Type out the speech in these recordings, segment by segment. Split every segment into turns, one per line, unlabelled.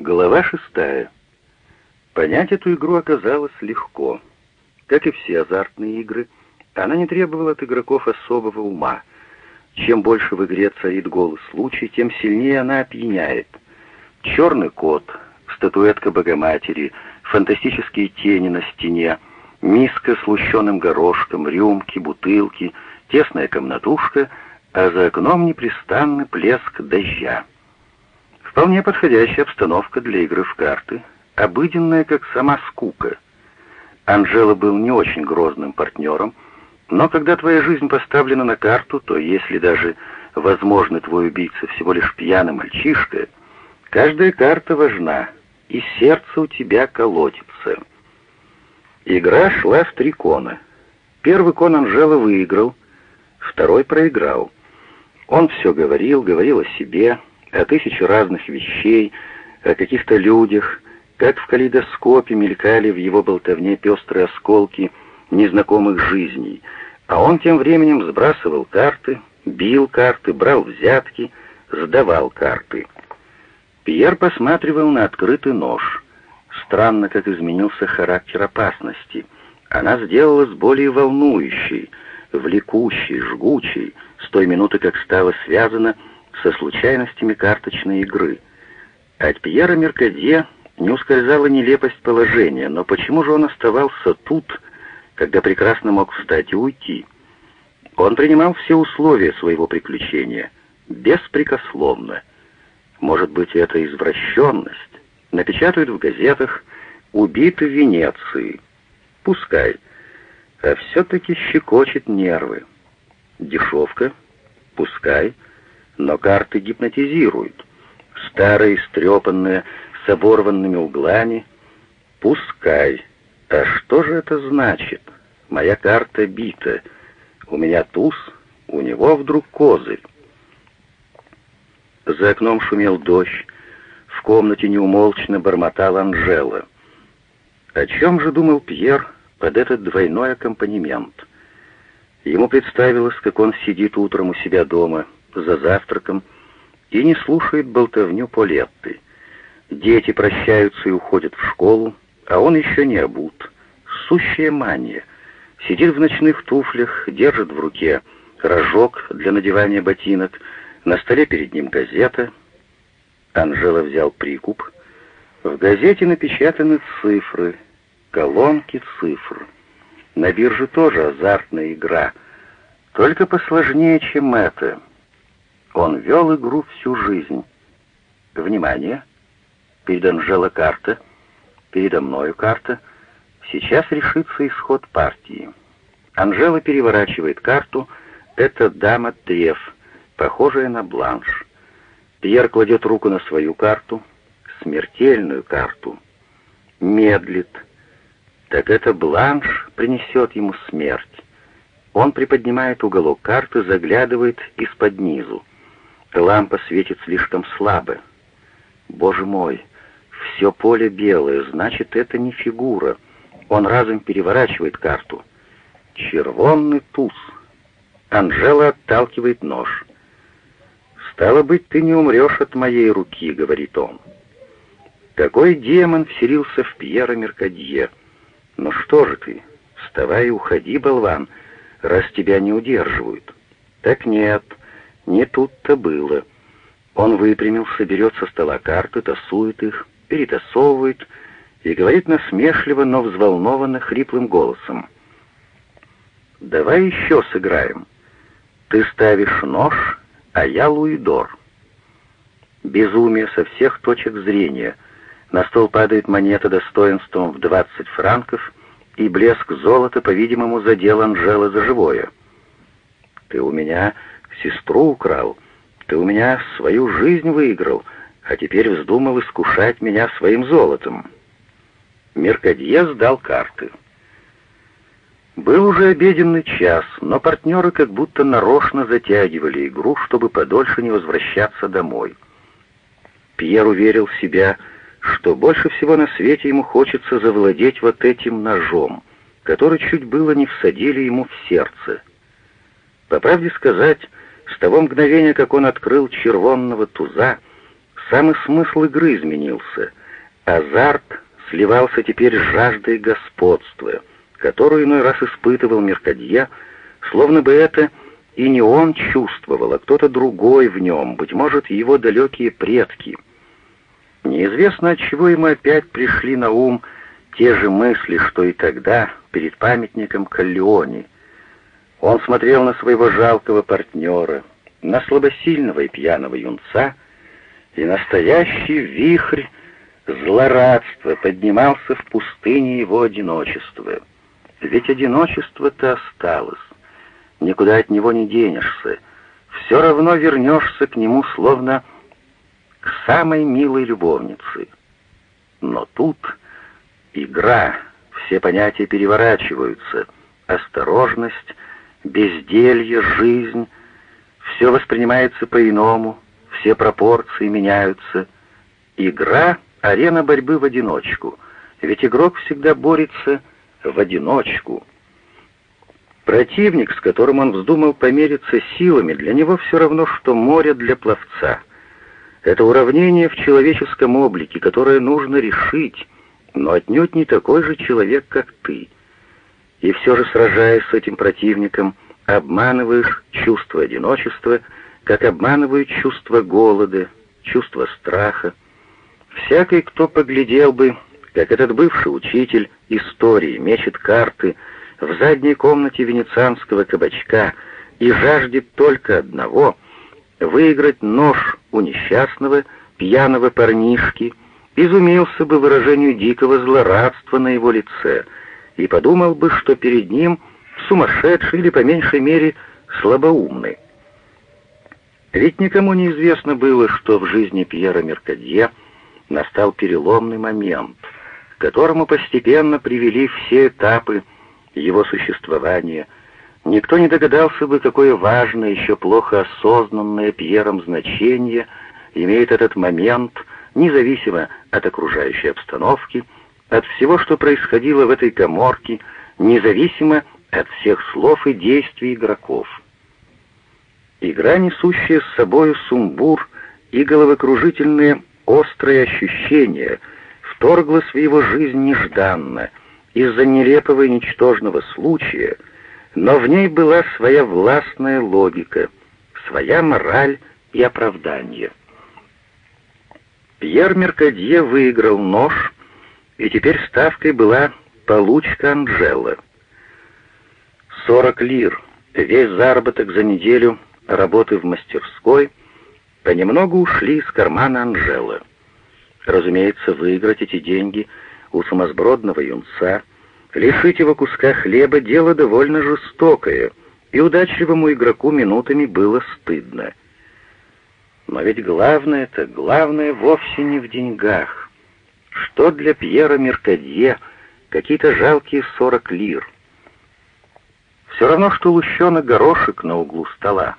Глава шестая. Понять эту игру оказалось легко. Как и все азартные игры, она не требовала от игроков особого ума. Чем больше в игре царит голый случай, тем сильнее она опьяняет. Черный кот, статуэтка Богоматери, фантастические тени на стене, миска с лущеным горошком, рюмки, бутылки, тесная комнатушка, а за окном непрестанный плеск дождя. Вполне подходящая обстановка для игры в карты, обыденная, как сама скука. Анжела был не очень грозным партнером, но когда твоя жизнь поставлена на карту, то если даже возможный твой убийца всего лишь пьяный мальчишка, каждая карта важна, и сердце у тебя колотится. Игра шла в три кона. Первый кон Анжела выиграл, второй проиграл. Он все говорил, говорил о себе, о тысяче разных вещей, о каких-то людях, как в калейдоскопе мелькали в его болтовне пестрые осколки незнакомых жизней, а он тем временем сбрасывал карты, бил карты, брал взятки, сдавал карты. Пьер посматривал на открытый нож. Странно, как изменился характер опасности. Она сделалась более волнующей, влекущей, жгучей, с той минуты, как стала связана со случайностями карточной игры. От Пьера Меркадье не ускользала нелепость положения, но почему же он оставался тут, когда прекрасно мог встать и уйти? Он принимал все условия своего приключения, беспрекословно. Может быть, это извращенность? Напечатают в газетах «Убиты в Венеции». Пускай. А все-таки щекочет нервы. Дешевка? Пускай но карты гипнотизируют. Старые, стрепанные, с оборванными углами. Пускай. А что же это значит? Моя карта бита. У меня туз, у него вдруг козырь. За окном шумел дождь. В комнате неумолчно бормотала Анжела. О чем же думал Пьер под этот двойной аккомпанемент? Ему представилось, как он сидит утром у себя дома — за завтраком и не слушает болтовню Полетты. Дети прощаются и уходят в школу, а он еще не обут. Сущая мания. Сидит в ночных туфлях, держит в руке рожок для надевания ботинок, на столе перед ним газета. Анжела взял прикуп. В газете напечатаны цифры, колонки цифр. На бирже тоже азартная игра, только посложнее, чем это. Он вел игру всю жизнь. Внимание! Перед Анжела карта, передо мною карта. Сейчас решится исход партии. Анжела переворачивает карту. Это дама треф, похожая на бланш. Пьер кладет руку на свою карту, смертельную карту. Медлит. Так это бланш принесет ему смерть. Он приподнимает уголок карты, заглядывает из-под низу. Лампа светит слишком слабо. Боже мой, все поле белое, значит, это не фигура. Он разом переворачивает карту. Червонный туз. Анжела отталкивает нож. «Стало быть, ты не умрешь от моей руки», — говорит он. Какой демон вселился в Пьера Меркадье? Ну что же ты, вставай и уходи, болван, раз тебя не удерживают. Так нет, — не тут-то было. Он выпрямился, берет со стола карты, тасует их, перетасовывает и говорит насмешливо, но взволнованно, хриплым голосом. «Давай еще сыграем. Ты ставишь нож, а я луидор». Безумие со всех точек зрения. На стол падает монета достоинством в 20 франков, и блеск золота, по-видимому, задел Анжела за живое. «Ты у меня сестру украл. Ты у меня свою жизнь выиграл, а теперь вздумал искушать меня своим золотом». Меркадье сдал карты. Был уже обеденный час, но партнеры как будто нарочно затягивали игру, чтобы подольше не возвращаться домой. Пьер уверил себя, что больше всего на свете ему хочется завладеть вот этим ножом, который чуть было не всадили ему в сердце. По правде сказать, с того мгновения, как он открыл червонного туза, Самый смысл игры изменился. Азарт сливался теперь с жаждой господства, которую иной раз испытывал Меркадье, словно бы это и не он чувствовал, а кто-то другой в нем, быть может, его далекие предки. Неизвестно, от чего ему опять пришли на ум те же мысли, что и тогда, перед памятником Каллиони. Он смотрел на своего жалкого партнера, на слабосильного и пьяного юнца, и настоящий вихрь злорадства поднимался в пустыне его одиночества. Ведь одиночество-то осталось. Никуда от него не денешься. Все равно вернешься к нему, словно к самой милой любовнице. Но тут игра, все понятия переворачиваются. Осторожность, безделье, жизнь — все воспринимается по-иному, все пропорции меняются. Игра — арена борьбы в одиночку, ведь игрок всегда борется в одиночку. Противник, с которым он вздумал помериться силами, для него все равно, что море для пловца. Это уравнение в человеческом облике, которое нужно решить, но отнюдь не такой же человек, как ты. И все же, сражаясь с этим противником, обманываешь чувство одиночества, как обманывают чувство голода, чувство страха. Всякий, кто поглядел бы, как этот бывший учитель истории мечет карты в задней комнате венецианского кабачка и жаждет только одного — выиграть нож у несчастного, пьяного парнишки, изумился бы выражению дикого злорадства на его лице и подумал бы, что перед ним — сумасшедший или, по меньшей мере, слабоумный. Ведь никому не известно было, что в жизни Пьера Меркадье настал переломный момент, к которому постепенно привели все этапы его существования. Никто не догадался бы, какое важное, еще плохо осознанное Пьером значение имеет этот момент, независимо от окружающей обстановки, от всего, что происходило в этой коморке, независимо от всех слов и действий игроков. Игра, несущая с собою сумбур и головокружительные острые ощущения, вторглась в его жизнь нежданно, из-за нелепого и ничтожного случая, но в ней была своя властная логика, своя мораль и оправдание. Пьер Меркадье выиграл нож, и теперь ставкой была получка Анджела — Сорок лир, весь заработок за неделю работы в мастерской, понемногу ушли из кармана Анжелы. Разумеется, выиграть эти деньги у сумасбродного юнца, лишить его куска хлеба — дело довольно жестокое, и удачливому игроку минутами было стыдно. Но ведь главное-то, главное вовсе не в деньгах. Что для Пьера Меркадье какие-то жалкие сорок лир — все равно, что лущеный горошек на углу стола.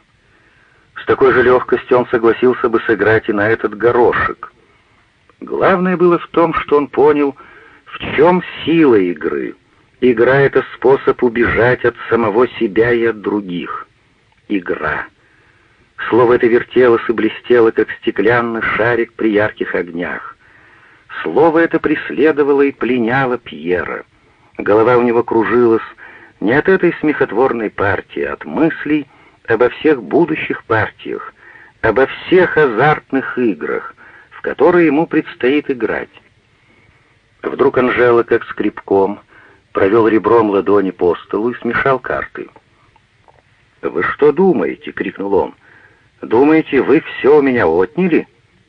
С такой же легкостью он согласился бы сыграть и на этот горошек. Главное было в том, что он понял, в чем сила игры. Игра — это способ убежать от самого себя и от других. Игра. Слово это вертелось и блестело, как стеклянный шарик при ярких огнях. Слово это преследовало и пленяло Пьера. Голова у него кружилась, не от этой смехотворной партии, а от мыслей обо всех будущих партиях, обо всех азартных играх, в которые ему предстоит играть. Вдруг Анжела, как скребком, провел ребром ладони по столу и смешал карты. «Вы что думаете?» — крикнул он. «Думаете, вы все у меня отняли?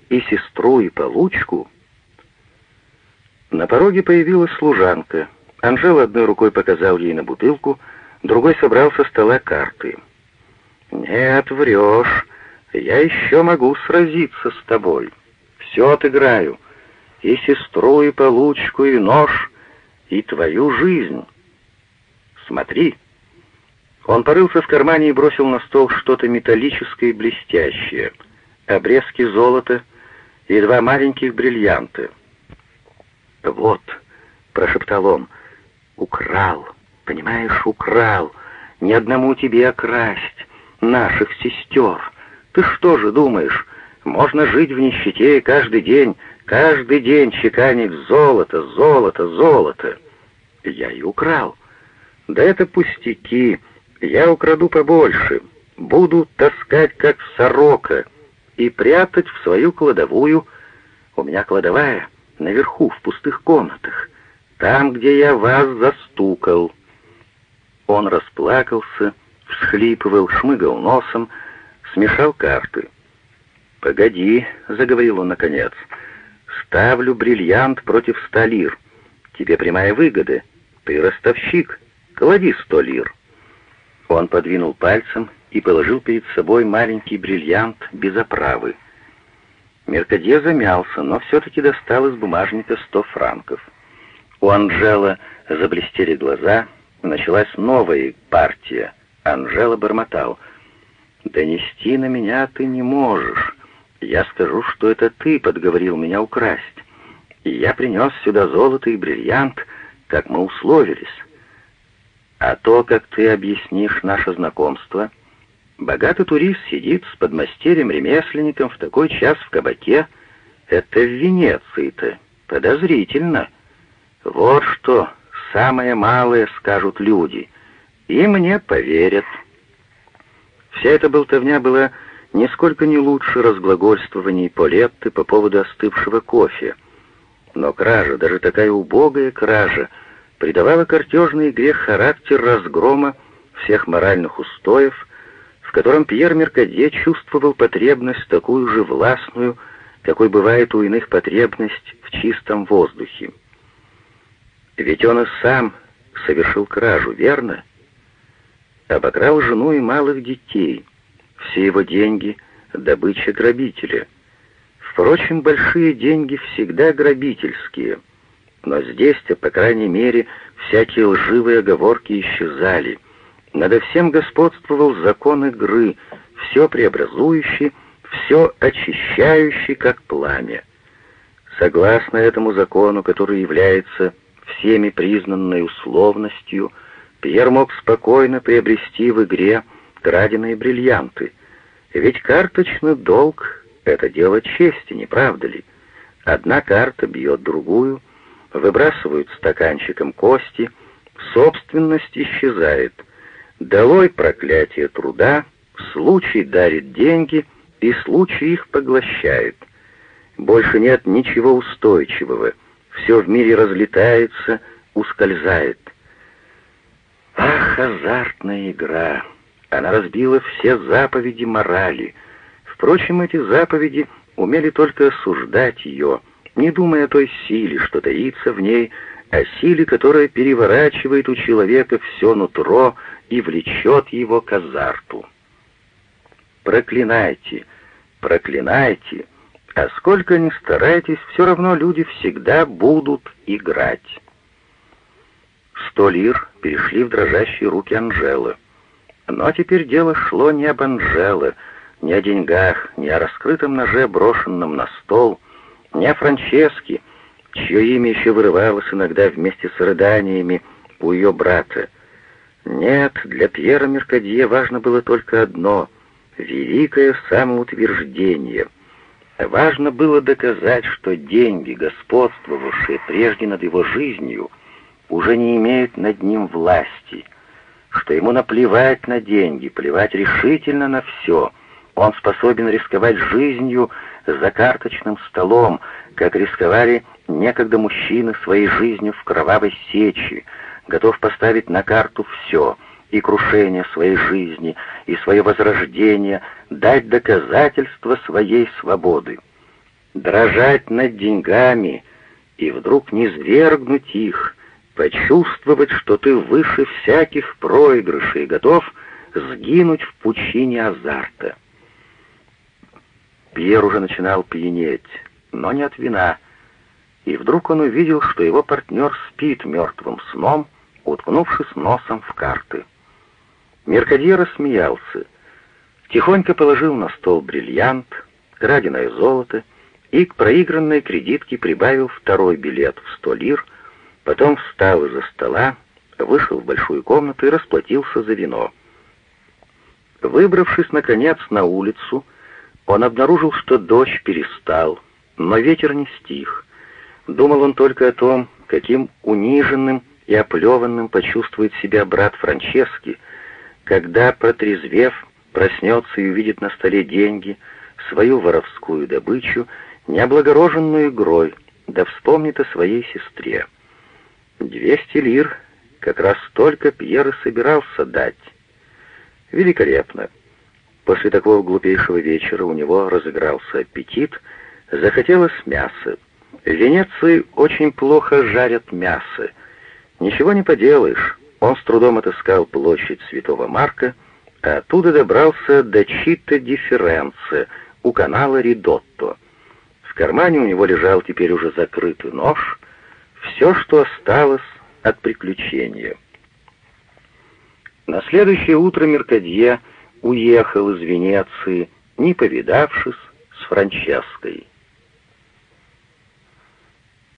И сестру, и получку?» На пороге появилась служанка — Анжела одной рукой показал ей на бутылку, другой собрал со стола карты. «Нет, врешь. Я еще могу сразиться с тобой. Все отыграю. И сестру, и получку, и нож, и твою жизнь. Смотри». Он порылся в кармане и бросил на стол что-то металлическое и блестящее. Обрезки золота и два маленьких бриллианта. «Вот», — прошептал он, — Украл, понимаешь, украл. Ни одному тебе окрасть, наших сестер. Ты что же думаешь, Можно жить в нищете и каждый день, каждый день чеканить золото, золото, золото. Я и украл. Да это пустяки, я украду побольше, буду таскать как сорока и прятать в свою кладовую. У меня кладовая наверху, в пустых комнатах, там, где я вас застукал. Он расплакался, всхлипывал, шмыгал носом, смешал карты. «Погоди», — заговорил он наконец, — «ставлю бриллиант против ста лир. Тебе прямая выгода. Ты ростовщик. Клади сто лир». Он подвинул пальцем и положил перед собой маленький бриллиант без оправы. Меркадье замялся, но все-таки достал из бумажника сто франков. У Анжела заблестели глаза, началась новая партия. Анжела бормотал. «Донести на меня ты не можешь. Я скажу, что это ты подговорил меня украсть. И я принес сюда золото и бриллиант, как мы условились. А то, как ты объяснишь наше знакомство...» Богатый турист сидит с подмастерьем-ремесленником в такой час в кабаке. Это в Венеции-то. Подозрительно. Вот что самое малое скажут люди. И мне поверят. Вся эта болтовня была нисколько не лучше разглагольствований Полетты по поводу остывшего кофе. Но кража, даже такая убогая кража, придавала картежной игре характер разгрома всех моральных устоев, в котором Пьер Меркадье чувствовал потребность такую же властную, какой бывает у иных потребность в чистом воздухе. Ведь он и сам совершил кражу, верно? Обокрал жену и малых детей. Все его деньги — добыча грабителя. Впрочем, большие деньги всегда грабительские. Но здесь-то, по крайней мере, всякие лживые оговорки исчезали — надо всем господствовал закон игры, все преобразующий, все очищающий, как пламя. Согласно этому закону, который является всеми признанной условностью, Пьер мог спокойно приобрести в игре краденые бриллианты. Ведь карточный долг — это дело чести, не правда ли? Одна карта бьет другую, выбрасывают стаканчиком кости, собственность исчезает — Долой проклятие труда, случай дарит деньги, и случай их поглощает. Больше нет ничего устойчивого, все в мире разлетается, ускользает. Ах, азартная игра! Она разбила все заповеди морали. Впрочем, эти заповеди умели только осуждать ее, не думая о той силе, что таится в ней, о силе, которая переворачивает у человека все нутро, и влечет его к азарту. Проклинайте, проклинайте, а сколько ни старайтесь, все равно люди всегда будут играть. Сто лир перешли в дрожащие руки Анжелы. Но теперь дело шло не об Анжеле, не о деньгах, не о раскрытом ноже, брошенном на стол, не о Франческе, чье имя еще вырывалось иногда вместе с рыданиями у ее брата — нет, для Пьера Меркадье важно было только одно — великое самоутверждение. Важно было доказать, что деньги, господствовавшие прежде над его жизнью, уже не имеют над ним власти, что ему наплевать на деньги, плевать решительно на все. Он способен рисковать жизнью за карточным столом, как рисковали некогда мужчины своей жизнью в кровавой сечи, готов поставить на карту все, и крушение своей жизни, и свое возрождение, дать доказательство своей свободы. Дрожать над деньгами и вдруг не свергнуть их, почувствовать, что ты выше всяких проигрышей, готов сгинуть в пучине азарта. Пьер уже начинал пьянеть, но не от вина, и вдруг он увидел, что его партнер спит мертвым сном, уткнувшись носом в карты. Меркадье рассмеялся, тихонько положил на стол бриллиант, краденое золото и к проигранной кредитке прибавил второй билет в сто лир, потом встал из-за стола, вышел в большую комнату и расплатился за вино. Выбравшись, наконец, на улицу, Он обнаружил, что дождь перестал, но ветер не стих. Думал он только о том, каким униженным и оплеванным почувствует себя брат Франчески, когда, протрезвев, проснется и увидит на столе деньги, свою воровскую добычу, необлагороженную игрой, да вспомнит о своей сестре. Двести лир как раз столько Пьер и собирался дать. Великолепно. После такого глупейшего вечера у него разыгрался аппетит, захотелось мяса. В Венеции очень плохо жарят мясо. Ничего не поделаешь. Он с трудом отыскал площадь Святого Марка, а оттуда добрался до Чита ди Ференце, у канала Ридотто. В кармане у него лежал теперь уже закрытый нож, все, что осталось от приключения. На следующее утро Меркадье уехал из Венеции, не повидавшись с Франческой.